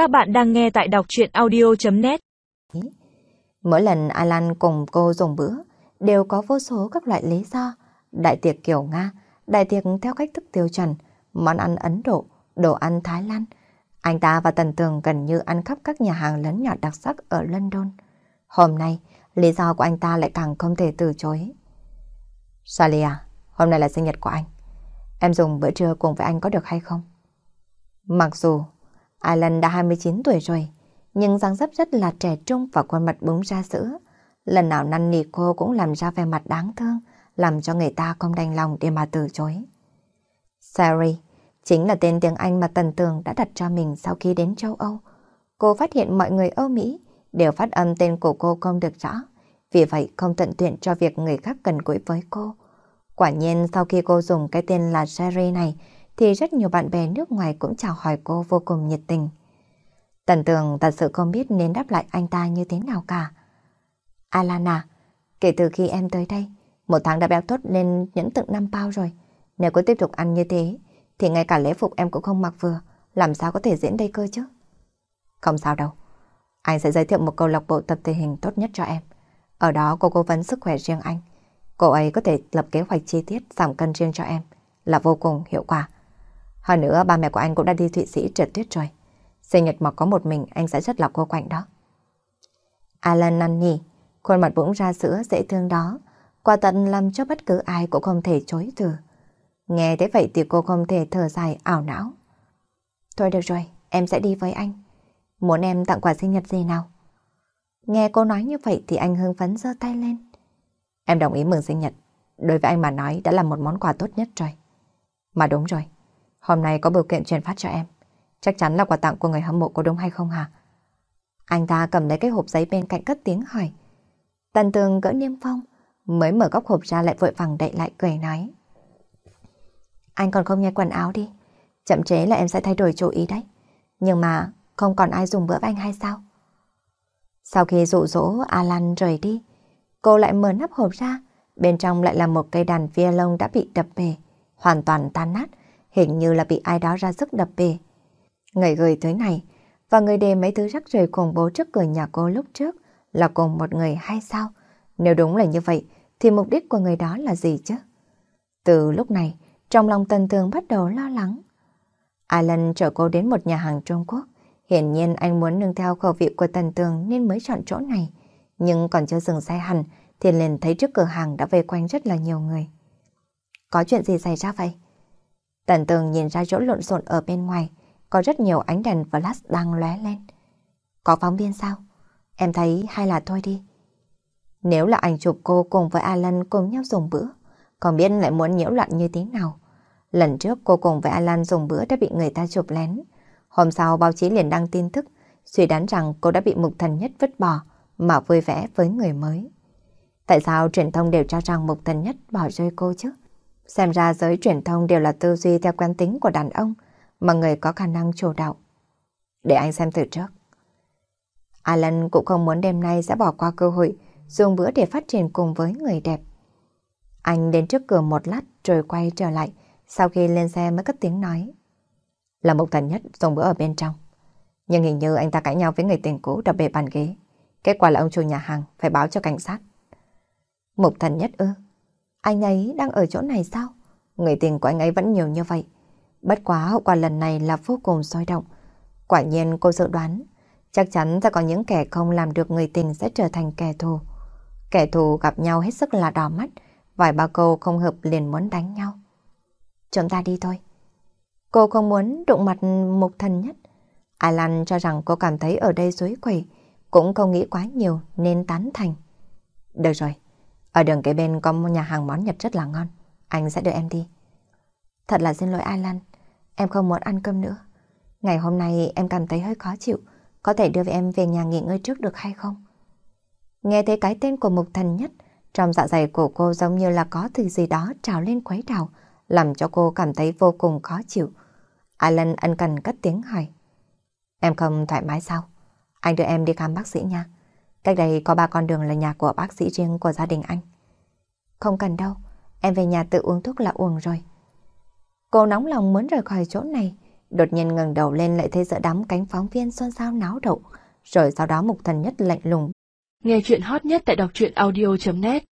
Các bạn đang nghe tại đọc chuyện audio.net Mỗi lần Alan cùng cô dùng bữa, đều có vô số các loại lý do. Đại tiệc kiểu Nga, đại tiệc theo cách thức tiêu chuẩn, món ăn Ấn Độ, đồ ăn Thái Lan. Anh ta và Tần Tường gần như ăn khắp các nhà hàng lớn nhỏ đặc sắc ở London. Hôm nay, lý do của anh ta lại càng không thể từ chối. Sally à, hôm nay là sinh nhật của anh. Em dùng bữa trưa cùng với anh có được hay không? Mặc dù Alan đã 29 tuổi rồi, nhưng dáng dấp rất là trẻ trung và khuôn mặt búng ra sữa. Lần nào năn nỉ cô cũng làm ra vẻ mặt đáng thương, làm cho người ta không đành lòng để mà từ chối. Sari chính là tên tiếng Anh mà Tần Tường đã đặt cho mình sau khi đến châu Âu. Cô phát hiện mọi người Âu Mỹ đều phát âm tên của cô không được rõ, vì vậy không tận tuyển cho việc người khác cần cúi với cô. Quả nhiên sau khi cô dùng cái tên là Sherry này, thì rất nhiều bạn bè nước ngoài cũng chào hỏi cô vô cùng nhiệt tình. Tần tường thật sự không biết nên đáp lại anh ta như thế nào cả. Alana, kể từ khi em tới đây, một tháng đã béo tốt lên những tận năm bao rồi. Nếu cứ tiếp tục ăn như thế, thì ngay cả lễ phục em cũng không mặc vừa, làm sao có thể diễn đây cơ chứ? Không sao đâu, anh sẽ giới thiệu một câu lạc bộ tập thể hình tốt nhất cho em. Ở đó cô cố vấn sức khỏe riêng anh. Cô ấy có thể lập kế hoạch chi tiết giảm cân riêng cho em, là vô cùng hiệu quả. Hơn nữa ba mẹ của anh cũng đã đi Thụy Sĩ trượt tuyết rồi. Sinh nhật mà có một mình anh sẽ rất là cô quạnh đó. Alan năn nỉ, khuôn mặt bỗng ra sữa dễ thương đó, quả tận làm cho bất cứ ai cũng không thể chối từ. Nghe thế vậy thì cô không thể thở dài ảo não. Thôi được rồi, em sẽ đi với anh. Muốn em tặng quà sinh nhật gì nào? Nghe cô nói như vậy thì anh hưng phấn giơ tay lên. Em đồng ý mừng sinh nhật. Đối với anh mà nói đã là một món quà tốt nhất rồi. Mà đúng rồi, Hôm nay có biểu kiện truyền phát cho em. Chắc chắn là quà tặng của người hâm mộ có đúng hay không hả? Anh ta cầm lấy cái hộp giấy bên cạnh cất tiếng hỏi. Tần tường gỡ niêm phong, mới mở góc hộp ra lại vội vàng đậy lại cười nói. Anh còn không nghe quần áo đi. Chậm chế là em sẽ thay đổi chủ ý đấy. Nhưng mà không còn ai dùng bữa với anh hay sao? Sau khi dụ dỗ Alan rời đi, cô lại mở nắp hộp ra. Bên trong lại là một cây đàn violon đã bị đập bể, hoàn toàn tan nát, hình như là bị ai đó ra sức đập bể. Người gửi tới này, và người đề mấy thứ rắc rời khủng bố trước cửa nhà cô lúc trước là cùng một người hay sao? Nếu đúng là như vậy, thì mục đích của người đó là gì chứ? Từ lúc này, trong lòng Tần Thường bắt đầu lo lắng. Alan chở cô đến một nhà hàng Trung Quốc. Hiển nhiên anh muốn nâng theo khẩu vị của Tần Tường nên mới chọn chỗ này. Nhưng còn chưa dừng xe hẳn, thì liền thấy trước cửa hàng đã vây quanh rất là nhiều người. Có chuyện gì xảy ra vậy? Tần tường nhìn ra chỗ lộn xộn ở bên ngoài, có rất nhiều ánh đèn flash đang lóe lên. Có phóng viên sao? Em thấy hay là thôi đi. Nếu là ảnh chụp cô cùng với Alan cùng nhau dùng bữa, còn biết lại muốn nhiễu loạn như thế nào. Lần trước cô cùng với Alan dùng bữa đã bị người ta chụp lén. Hôm sau báo chí liền đăng tin tức, suy đoán rằng cô đã bị mục thần nhất vứt bỏ, mà vui vẻ với người mới. Tại sao truyền thông đều cho rằng mục thần nhất bỏ rơi cô chứ? Xem ra giới truyền thông đều là tư duy theo quán tính của đàn ông, mà người có khả năng chủ đạo. Để anh xem từ trước. Alan cũng không muốn đêm nay sẽ bỏ qua cơ hội, dùng bữa để phát triển cùng với người đẹp. Anh đến trước cửa một lát rồi quay trở lại, sau khi lên xe mới cất tiếng nói. Là một thần nhất dùng bữa ở bên trong. Nhưng hình như anh ta cãi nhau với người tình cũ đập bề bàn ghế. Kết quả là ông chủ nhà hàng phải báo cho cảnh sát. Mục thần nhất ư? Anh ấy đang ở chỗ này sao? Người tình của anh ấy vẫn nhiều như vậy. Bất quá hậu quả lần này là vô cùng soi động. Quả nhiên cô dự đoán, chắc chắn sẽ có những kẻ không làm được người tình sẽ trở thành kẻ thù. Kẻ thù gặp nhau hết sức là đỏ mắt, vài ba câu không hợp liền muốn đánh nhau. Chúng ta đi thôi. Cô không muốn đụng mặt mục thần nhất. Alan cho rằng cô cảm thấy ở đây dối quẩy, cũng không nghĩ quá nhiều nên tán thành. Được rồi, ở đường kế bên có một nhà hàng món Nhật rất là ngon. Anh sẽ đưa em đi. Thật là xin lỗi Alan. Em không muốn ăn cơm nữa. Ngày hôm nay em cảm thấy hơi khó chịu. Có thể đưa em về nhà nghỉ ngơi trước được hay không? Nghe thấy cái tên của mục thần nhất, trong dạ dày của cô giống như là có thứ gì đó trào lên quấy đảo, làm cho cô cảm thấy vô cùng khó chịu. Alan ân cần cất tiếng hỏi. Em không thoải mái sao? Anh đưa em đi khám bác sĩ nha. Cách đây có ba con đường là nhà của bác sĩ riêng của gia đình anh. Không cần đâu, em về nhà tự uống thuốc là uống rồi. Cô nóng lòng muốn rời khỏi chỗ này, Đột nhiên ngẩng đầu lên lại thấy giữa đám cánh phóng viên xôn xao náo động, rồi sau đó Mục Thần Nhất lạnh lùng. Nghe chuyện hot nhất tại đọc truyện audio.net